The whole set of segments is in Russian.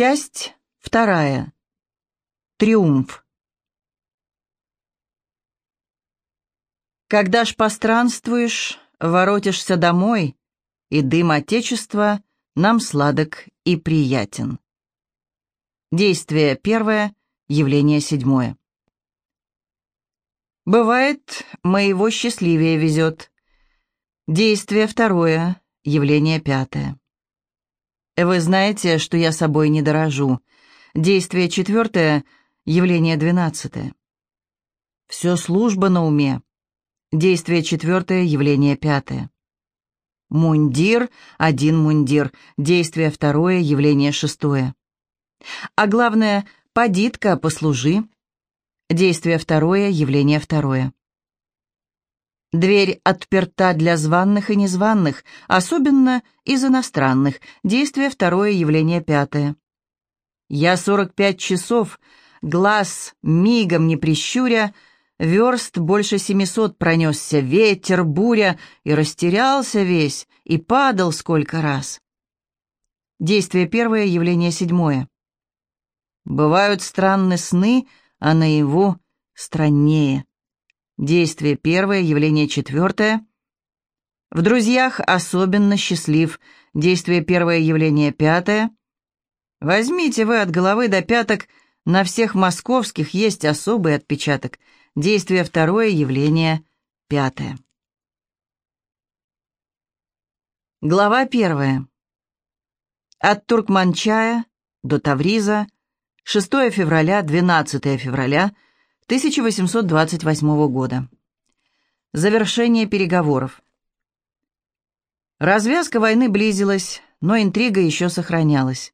Часть вторая. Триумф. Когда ж постранствуешь, воротишься домой, и дым Отечества нам сладок и приятен. Действие первое, явление седьмое. Бывает, моего счастливее везет. Действие второе, явление пятое. Вы знаете, что я собой не дорожу. Действие четвертое, явление двенадцатое. Все служба на уме. Действие четвертое, явление пятое. Мундир, один мундир. Действие второе, явление шестое. А главное, подитка, послужи. Действие второе, явление второе. Дверь отперта для званных и незваных, особенно из иностранных. Действие второе, явление пятое. Я сорок пять часов, глаз мигом не прищуря, верст больше семисот пронесся ветер, буря, и растерялся весь, и падал сколько раз. Действие первое, явление седьмое. Бывают странные сны, а наяву страннее. Действие первое, явление четвертое. В друзьях особенно счастлив. Действие первое, явление пятое. Возьмите вы от головы до пяток, на всех московских есть особый отпечаток. Действие второе, явление пятое. Глава первая. От Туркманчая до Тавриза, 6 февраля, 12 февраля 1828 года. Завершение переговоров. Развязка войны близилась, но интрига еще сохранялась.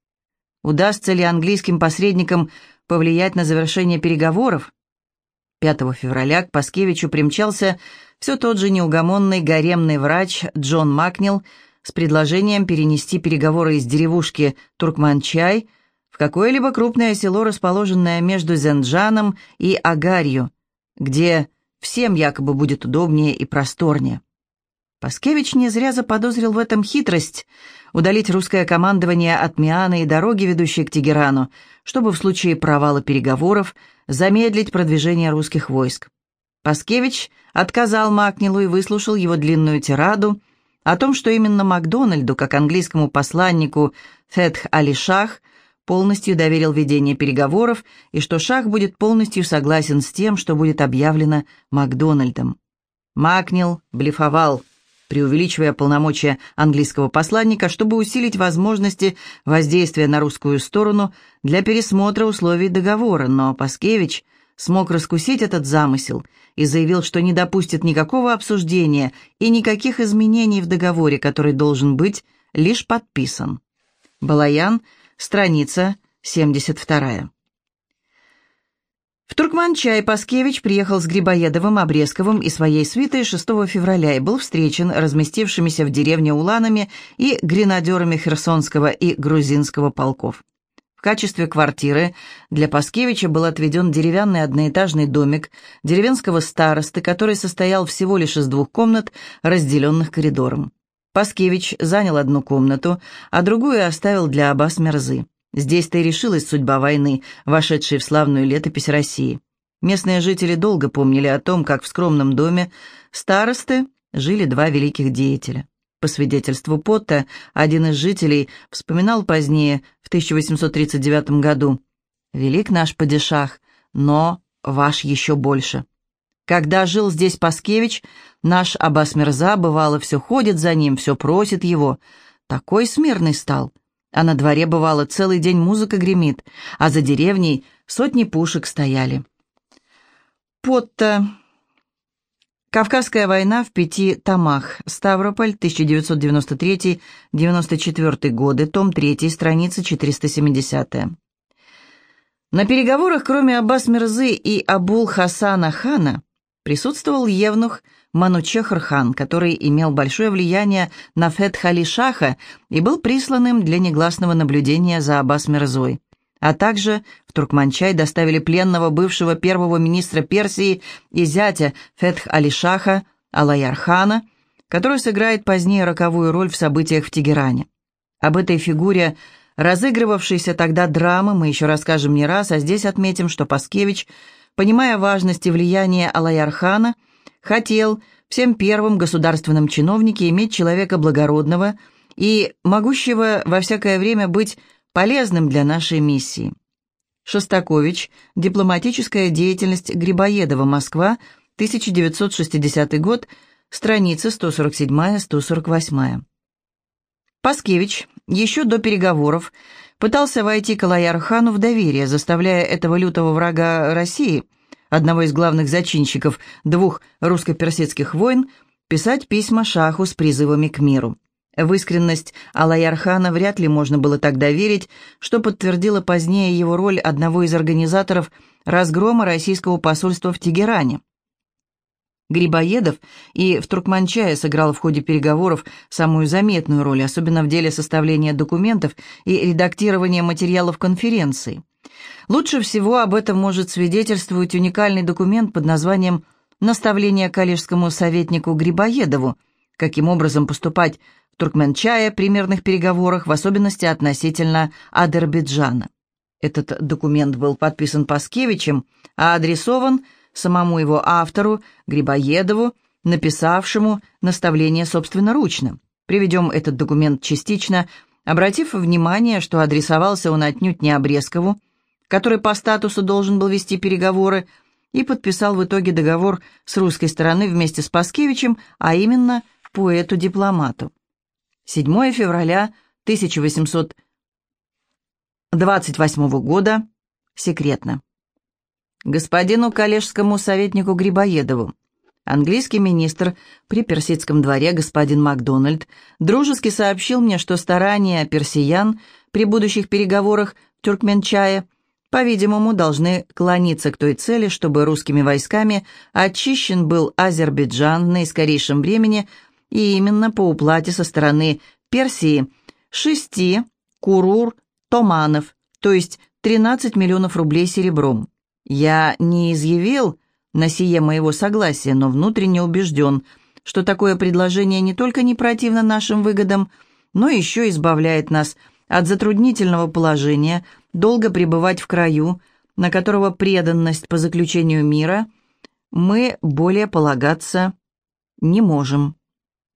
Удастся ли английским посредникам повлиять на завершение переговоров? 5 февраля к Паскевичу примчался все тот же неугомонный гаремный врач Джон Макнил с предложением перенести переговоры из деревушки Туркманчай – в какое-либо крупное село, расположенное между Зенджаном и Агарью, где всем якобы будет удобнее и просторнее. Паскевич не зря заподозрил в этом хитрость удалить русское командование от Мианы и дороги, ведущей к Тегерану, чтобы в случае провала переговоров замедлить продвижение русских войск. Паскевич отказал Макнилу и выслушал его длинную тираду о том, что именно Макдональду, как английскому посланнику Фетх Алишах, полностью доверил ведение переговоров и что Шах будет полностью согласен с тем, что будет объявлено Макдональдом. Макнил блефовал, преувеличивая полномочия английского посланника, чтобы усилить возможности воздействия на русскую сторону для пересмотра условий договора, но Паскевич смог раскусить этот замысел и заявил, что не допустит никакого обсуждения и никаких изменений в договоре, который должен быть лишь подписан. Балаян – страница 72. В Туркманчай Паскевич приехал с Грибоедовым, Обрезковым и своей свитой 6 февраля и был встречен разместившимися в деревне уланами и гренадерами Херсонского и Грузинского полков. В качестве квартиры для Паскевича был отведен деревянный одноэтажный домик деревенского старосты, который состоял всего лишь из двух комнат, разделенных коридором. Паскевич занял одну комнату, а другую оставил для Аббас Мерзы. Здесь-то и решилась судьба войны, вошедшей в славную летопись России. Местные жители долго помнили о том, как в скромном доме старосты жили два великих деятеля. По свидетельству Потта, один из жителей вспоминал позднее, в 1839 году, «Велик наш падишах, но ваш еще больше». Когда жил здесь Паскевич, наш Аббас Мирза, бывало, все ходит за ним, все просит его. Такой смирный стал. А на дворе, бывало, целый день музыка гремит, а за деревней сотни пушек стояли. Потто. Кавказская война в пяти томах. Ставрополь, 1993-94 годы, том 3, страница 470. На переговорах, кроме Аббас Мирзы и Абул Хасана хана, присутствовал евнух Манучехр-хан, который имел большое влияние на Фетхали Шаха и был присланным для негласного наблюдения за Аббас Мирзой. А также в Туркманчай доставили пленного бывшего первого министра Персии и зятя Фетх Али-Шаха Алаяр-хана, который сыграет позднее роковую роль в событиях в Тегеране. Об этой фигуре разыгрывавшейся тогда драмы мы еще расскажем не раз, а здесь отметим, что Паскевич, понимая важность и влияние Алаярхана, хотел всем первым государственным чиновнике иметь человека благородного и могущего во всякое время быть полезным для нашей миссии. Шостакович. Дипломатическая деятельность Грибоедова. Москва. 1960 год. Страницы 147-148. Паскевич еще до переговоров пытался войти к Алаяр-хану в доверие, заставляя этого лютого врага России, одного из главных зачинщиков двух русско-персидских войн, писать письма шаху с призывами к миру. В искренность Алаяр-хана вряд ли можно было тогда верить, что подтвердила позднее его роль одного из организаторов разгрома российского посольства в Тегеране. Грибоедов и в Туркманчае сыграл в ходе переговоров самую заметную роль, особенно в деле составления документов и редактирования материалов конференции. Лучше всего об этом может свидетельствовать уникальный документ под названием «Наставление коллежскому советнику Грибоедову», каким образом поступать Туркменчая примерных переговорах, в особенности относительно Адербиджана. Этот документ был подписан Паскевичем, а адресован самому его автору, Грибоедову, написавшему наставление собственноручно. Приведем этот документ частично, обратив внимание, что адресовался он отнюдь не Обрезкову, который по статусу должен был вести переговоры, и подписал в итоге договор с русской стороны вместе с Паскевичем, а именно поэту-дипломату. 7 февраля 1828 года. Секретно. Господину коллежскому советнику Грибоедову. Английский министр при персидском дворе господин Макдональд дружески сообщил мне, что старания персиян при будущих переговорах в Тюркменчае, по-видимому, должны клониться к той цели, чтобы русскими войсками очищен был Азербайджан в наискорейшем времени – и именно по уплате со стороны Персии шести курур томанов, то есть 13 миллионов рублей серебром. Я не изъявил на сие моего согласия, но внутренне убежден, что такое предложение не только не противно нашим выгодам, но еще избавляет нас от затруднительного положения долго пребывать в краю, на которого преданность по заключению мира мы более полагаться не можем.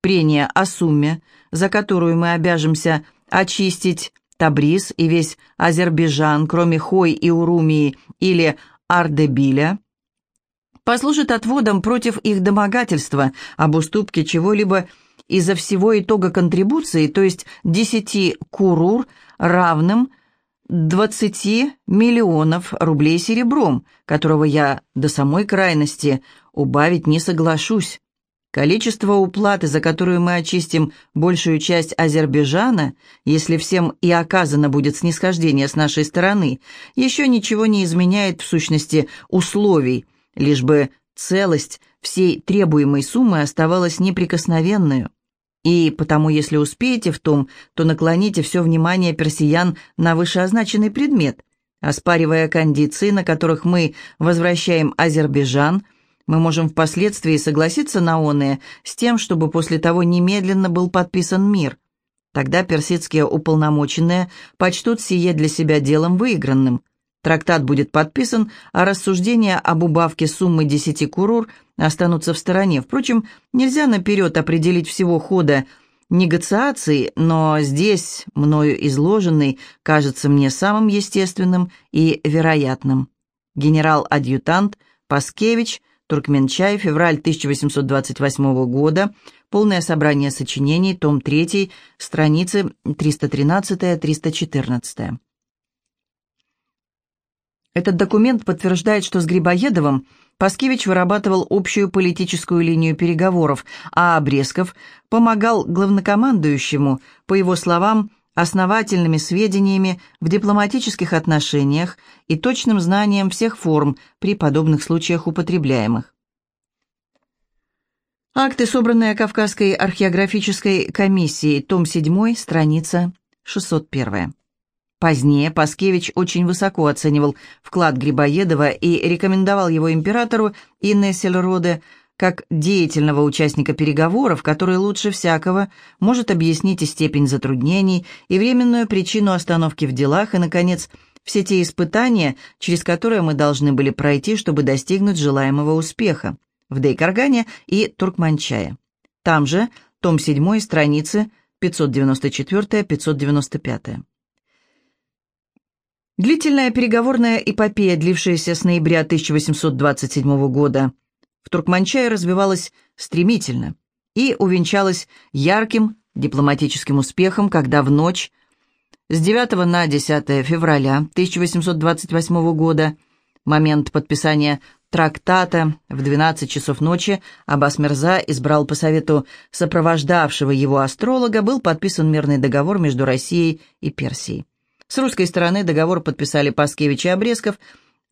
Прения о сумме, за которую мы обяжемся очистить Табриз и весь Азербайджан, кроме Хой и Урумии или Ардебиля, послужит отводом против их домогательства об уступке чего-либо из-за всего итога контрибуции, то есть 10 курур, равным 20 миллионов рублей серебром, которого я до самой крайности убавить не соглашусь. Количество уплаты, за которую мы очистим большую часть Азербайджана, если всем и оказано будет снисхождение с нашей стороны, еще ничего не изменяет в сущности условий, лишь бы целость всей требуемой суммы оставалась неприкосновенной. И потому, если успеете в том, то наклоните все внимание персиян на вышеозначенный предмет, оспаривая кондиции, на которых мы возвращаем Азербайджан – мы можем впоследствии согласиться на оное с тем, чтобы после того немедленно был подписан мир. Тогда персидские уполномоченные почтут сие для себя делом выигранным. Трактат будет подписан, а рассуждения об убавке суммы 10 курур останутся в стороне. Впрочем, нельзя наперед определить всего хода негациаций, но здесь, мною изложенный, кажется мне самым естественным и вероятным. Генерал-адъютант Паскевич Туркменчай, февраль 1828 года, полное собрание сочинений, том 3, страницы 313-314. Этот документ подтверждает, что с Грибоедовым Паскевич вырабатывал общую политическую линию переговоров, а Обрезков помогал главнокомандующему, по его словам, основательными сведениями в дипломатических отношениях и точным знанием всех форм при подобных случаях употребляемых. Акты, собранные Кавказской археографической комиссией, том 7, страница 601. Позднее Паскевич очень высоко оценивал вклад Грибоедова и рекомендовал его императору Инне Сельроде как деятельного участника переговоров, который лучше всякого может объяснить и степень затруднений, и временную причину остановки в делах, и, наконец, все те испытания, через которые мы должны были пройти, чтобы достигнуть желаемого успеха в Дейкаргане и Туркманчае. Там же, том 7, страницы 594-595. Длительная переговорная эпопея, длившаяся с ноября 1827 года, в Туркманчае развивалась стремительно и увенчалась ярким дипломатическим успехом, когда в ночь с 9 на 10 февраля 1828 года, момент подписания трактата в 12 часов ночи Аббас Мирза избрал по совету сопровождавшего его астролога, был подписан мирный договор между Россией и Персией. С русской стороны договор подписали Паскевич и Обрезков,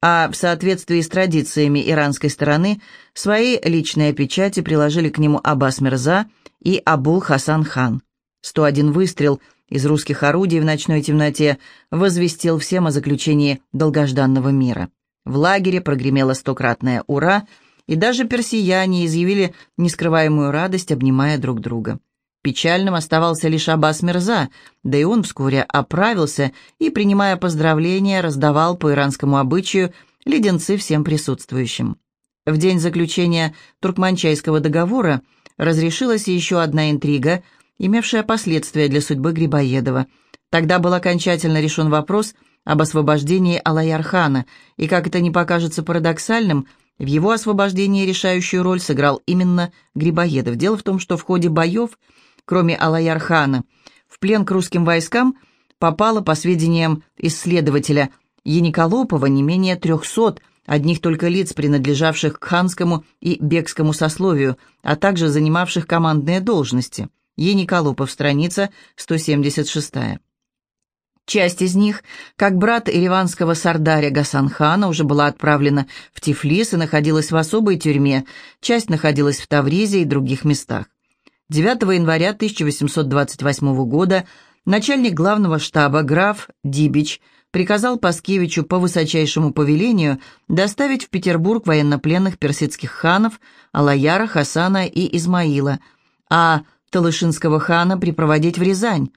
а в соответствии с традициями иранской стороны свои личные печати приложили к нему Аббас Мирза и Абул Хасан хан. 101 выстрел из русских орудий в ночной темноте возвестил всем о заключении долгожданного мира. В лагере прогремело стократное «Ура!», и даже персияне изъявили нескрываемую радость, обнимая друг друга. Печальным оставался лишь Аббас Мирза, да и он вскоре оправился и, принимая поздравления, раздавал по иранскому обычаю леденцы всем присутствующим. В день заключения Туркманчайского договора разрешилась еще одна интрига, имевшая последствия для судьбы Грибоедова. Тогда был окончательно решен вопрос об освобождении Алаярхана, и, как это не покажется парадоксальным, в его освобождении решающую роль сыграл именно Грибоедов. Дело в том, что в ходе боев – кроме Алаяр-хана, в плен к русским войскам попало, по сведениям исследователя Яниколопова, не менее 300 одних только лиц, принадлежавших к ханскому и бекскому сословию, а также занимавших командные должности. Ениколопов, страница 176. Часть из них, как брат ириванского сардаря Гасанхана, уже была отправлена в Тифлис и находилась в особой тюрьме, часть находилась в Тавризе и других местах. 9 января 1828 года начальник главного штаба граф Дибич приказал Паскевичу по высочайшему повелению доставить в Петербург военнопленных персидских ханов Алаяра, Хасана и Измаила, а Талышинского хана припроводить в Рязань.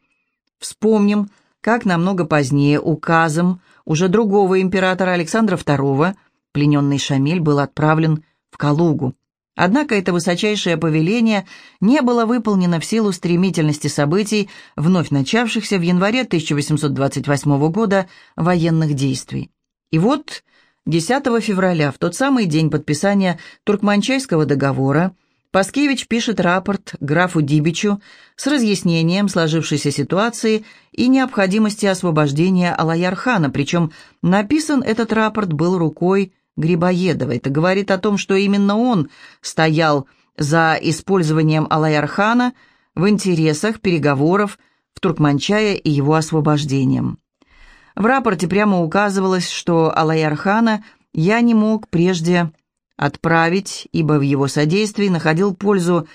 Вспомним, как намного позднее указом уже другого императора Александра II плененный Шамиль был отправлен в Калугу. Однако это высочайшее повеление не было выполнено в силу стремительности событий, вновь начавшихся в январе 1828 года военных действий. И вот 10 февраля, в тот самый день подписания Туркманчайского договора, Паскевич пишет рапорт графу Дибичу с разъяснением сложившейся ситуации и необходимости освобождения Алаярхана, причем написан этот рапорт был рукой Грибоедова. Это говорит о том, что именно он стоял за использованием Алаярхана в интересах переговоров в Туркманчае и его освобождением. В рапорте прямо указывалось, что Алаярхана я не мог прежде отправить, ибо в его содействии находил пользу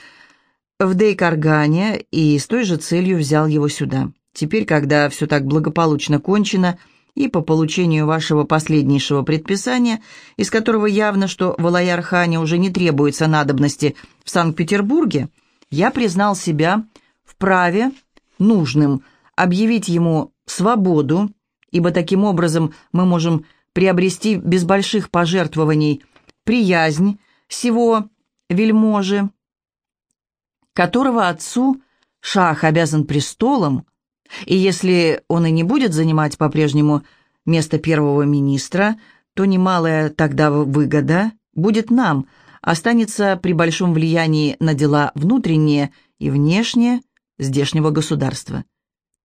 в Дейкаргане и с той же целью взял его сюда. Теперь, когда все так благополучно кончено, и по получению вашего последнейшего предписания, из которого явно, что Валаяр-хане уже не требуется надобности в Санкт-Петербурге, я признал себя вправе нужным объявить ему свободу, ибо таким образом мы можем приобрести без больших пожертвований приязнь всего вельможи, которого отцу шах обязан престолом, и если он и не будет занимать по-прежнему место первого министра, то немалая тогда выгода будет нам, останется при большом влиянии на дела внутренние и внешние здешнего государства.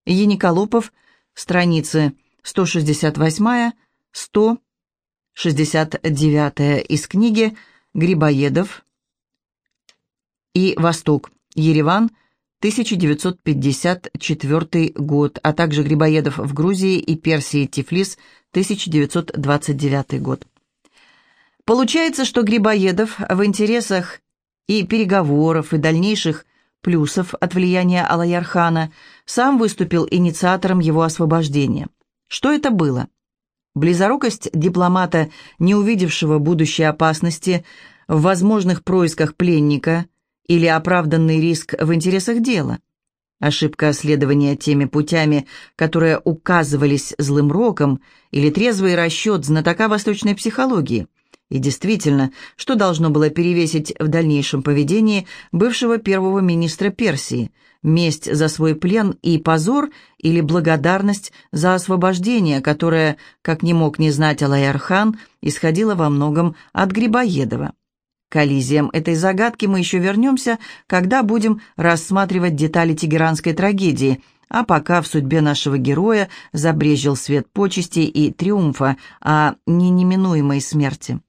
Ениколопов, страницы 168-169 из книги «Грибоедов» и «Восток. Ереван. 1954 год, а также Грибоедов в Грузии и Персии Тифлис, 1929 год. Получается, что Грибоедов в интересах и переговоров, и дальнейших плюсов от влияния Алаярхана сам выступил инициатором его освобождения. Что это было? Близорукость дипломата, не увидевшего будущей опасности в возможных происках пленника или оправданный риск в интересах дела. Ошибка следования теми путями, которые указывались злым роком, или трезвый расчет знатока восточной психологии. И действительно, что должно было перевесить в дальнейшем поведении бывшего первого министра Персии – месть за свой плен и позор или благодарность за освобождение, которое, как не мог не знать Алайархан, исходило во многом от Грибоедова. К коллизиям этой загадки мы еще вернемся, когда будем рассматривать детали тегеранской трагедии, а пока в судьбе нашего героя забрежил свет почести и триумфа, а не неминуемой смерти.